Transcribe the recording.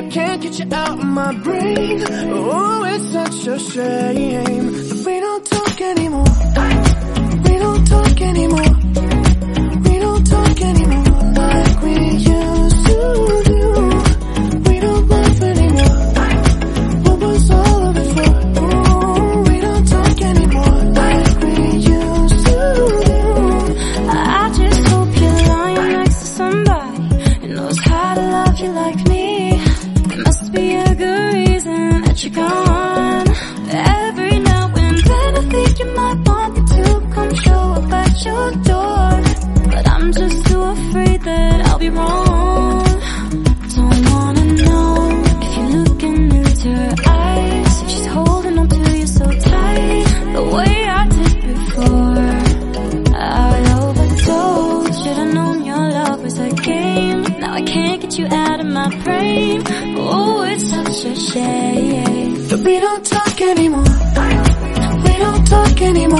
I can't get you out of my brain. Oh, it's such a shame that we don't talk anymore. We don't talk anymore. You're gone. Every now and then I think you might want me to come show up at your door. But I'm just too afraid that I'll be wrong. Brain. Oh, it's such a shame. That we don't talk anymore. We don't talk anymore.